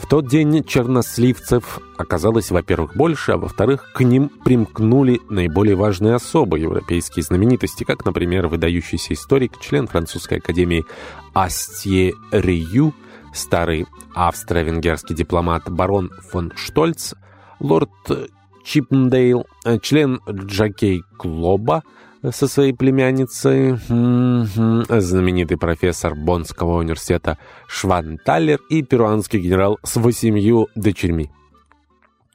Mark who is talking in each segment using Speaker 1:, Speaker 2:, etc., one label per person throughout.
Speaker 1: В тот день черносливцев оказалось, во-первых, больше, а во-вторых, к ним примкнули наиболее важные особы, европейские знаменитости, как, например, выдающийся историк, член французской академии Астье Рию, старый австро-венгерский дипломат барон фон Штольц, лорд Чипндейл, член Джакей Клоба, со своей племянницей, знаменитый профессор Боннского университета Шванталер и перуанский генерал с восемью дочерьми.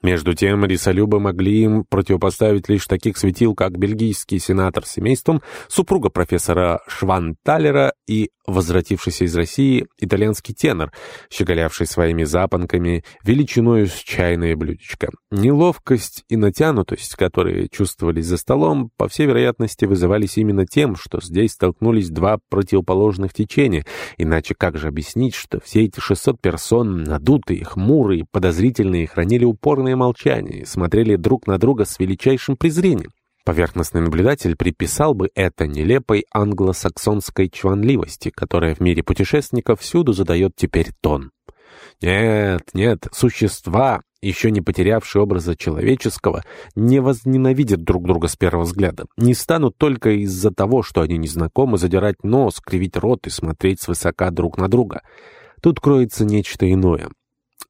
Speaker 1: Между тем, рисолюбы могли им противопоставить лишь таких светил, как бельгийский сенатор с семейством, супруга профессора Шванталера и возвратившийся из России итальянский тенор, щеголявший своими запонками величиною с чайное блюдечко. Неловкость и натянутость, которые чувствовались за столом, по всей вероятности вызывались именно тем, что здесь столкнулись два противоположных течения, иначе как же объяснить, что все эти 600 персон, надутые, хмурые, подозрительные, хранили упорно полное молчание и смотрели друг на друга с величайшим презрением. Поверхностный наблюдатель приписал бы это нелепой англосаксонской чванливости, которая в мире путешественников всюду задает теперь тон. Нет, нет, существа, еще не потерявшие образа человеческого, не возненавидят друг друга с первого взгляда, не станут только из-за того, что они незнакомы, задирать нос, кривить рот и смотреть свысока друг на друга. Тут кроется нечто иное.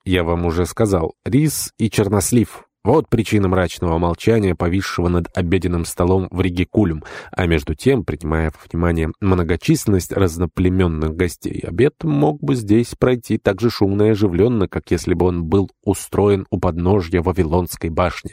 Speaker 1: Я вам уже сказал, рис и чернослив — вот причина мрачного молчания, повисшего над обеденным столом в Риге Кулем, а между тем, принимая во внимание многочисленность разноплеменных гостей, обед мог бы здесь пройти так же шумно и оживленно, как если бы он был устроен у подножья Вавилонской башни.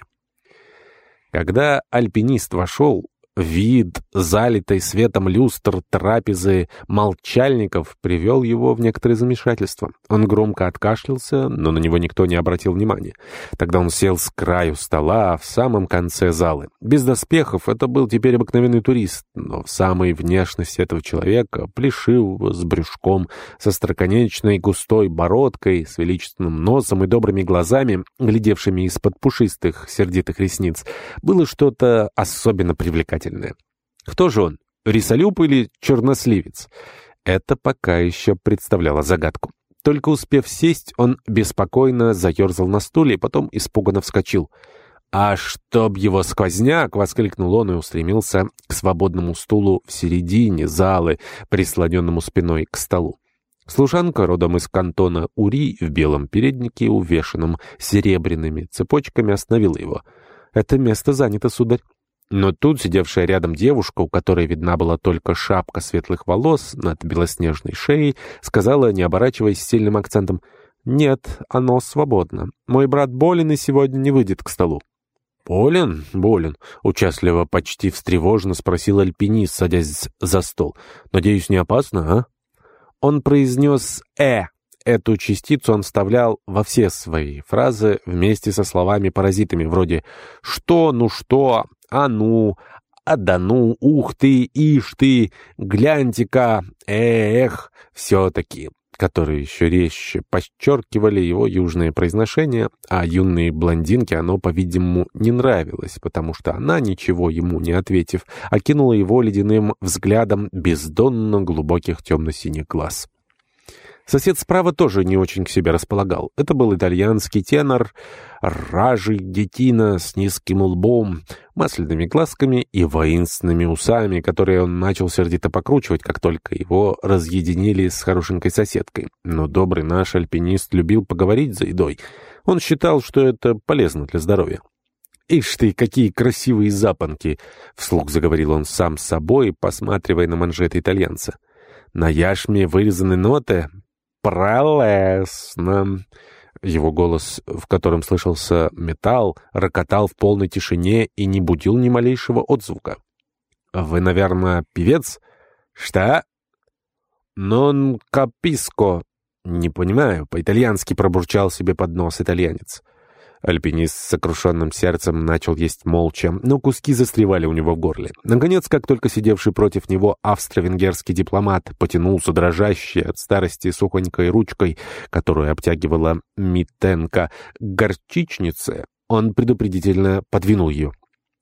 Speaker 1: Когда альпинист вошел, Вид, залитой светом люстр трапезы молчальников, привел его в некоторое замешательство. Он громко откашлялся, но на него никто не обратил внимания. Тогда он сел с краю стола, в самом конце залы. Без доспехов это был теперь обыкновенный турист, но в самой внешности этого человека, плешивого, с брюшком, со строконечной густой бородкой, с величественным носом и добрыми глазами, глядевшими из-под пушистых, сердитых ресниц, было что-то особенно привлекательное привлекательное. Кто же он, рисолюб или черносливец? Это пока еще представляло загадку. Только успев сесть, он беспокойно заерзал на стуле потом испуганно вскочил. «А чтоб его сквозняк!» — воскликнул он и устремился к свободному стулу в середине залы, прислоненному спиной к столу. Служанка, родом из кантона Ури, в белом переднике, увешанном серебряными цепочками, остановила его. «Это место занято, сударь». Но тут сидевшая рядом девушка, у которой видна была только шапка светлых волос над белоснежной шеей, сказала, не оборачиваясь сильным акцентом, «Нет, оно свободно. Мой брат болен и сегодня не выйдет к столу». «Болен? Болен?» — участливо, почти встревоженно спросил альпинист, садясь за стол. «Надеюсь, не опасно, а?» Он произнес «э». Эту частицу он вставлял во все свои фразы вместе со словами-паразитами, вроде «что, ну что, а ну, а да ну, ух ты, ишь ты, гляньте-ка, эх, все-таки, которые еще резче подчеркивали его южное произношение, а юные блондинке оно, по-видимому, не нравилось, потому что она, ничего ему не ответив, окинула его ледяным взглядом бездонно глубоких темно-синих глаз. Сосед справа тоже не очень к себе располагал. Это был итальянский тенор, ражий детина с низким лбом, масляными глазками и воинственными усами, которые он начал сердито покручивать, как только его разъединили с хорошенькой соседкой. Но добрый наш альпинист любил поговорить за едой. Он считал, что это полезно для здоровья. «Ишь ты, какие красивые запонки!» — вслух заговорил он сам с собой, посматривая на манжеты итальянца. «На яшме вырезаны ноты, «Прелестно!» Его голос, в котором слышался металл, рокотал в полной тишине и не будил ни малейшего отзвука. «Вы, наверное, певец?» «Что?» «Нон каписко». «Не понимаю», — по-итальянски пробурчал себе под нос итальянец. Альпинист с сокрушенным сердцем начал есть молча, но куски застревали у него в горле. Наконец, как только сидевший против него австро-венгерский дипломат потянулся дрожащей от старости сухонькой ручкой, которую обтягивала Митенко, горчичнице, он предупредительно подвинул ее.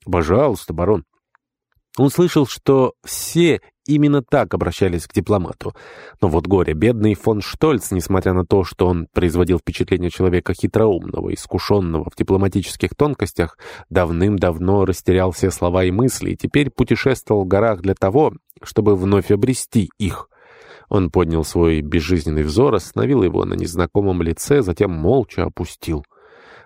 Speaker 1: «Пожалуйста, барон». Он слышал, что все именно так обращались к дипломату. Но вот горе, бедный фон Штольц, несмотря на то, что он производил впечатление человека хитроумного, искушенного в дипломатических тонкостях, давным-давно растерял все слова и мысли и теперь путешествовал в горах для того, чтобы вновь обрести их. Он поднял свой безжизненный взор, остановил его на незнакомом лице, затем молча опустил.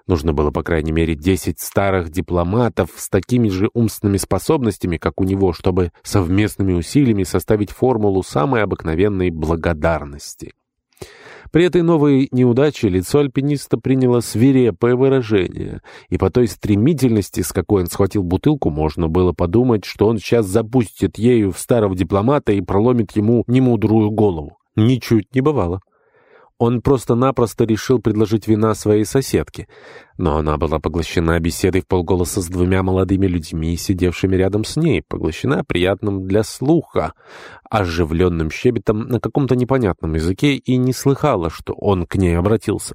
Speaker 1: Нужно было, по крайней мере, десять старых дипломатов с такими же умственными способностями, как у него, чтобы совместными усилиями составить формулу самой обыкновенной благодарности. При этой новой неудаче лицо альпиниста приняло свирепое выражение, и по той стремительности, с какой он схватил бутылку, можно было подумать, что он сейчас запустит ею в старого дипломата и проломит ему немудрую голову. Ничуть не бывало. Он просто-напросто решил предложить вина своей соседке. Но она была поглощена беседой в полголоса с двумя молодыми людьми, сидевшими рядом с ней, поглощена приятным для слуха, оживленным щебетом на каком-то непонятном языке и не слыхала, что он к ней обратился.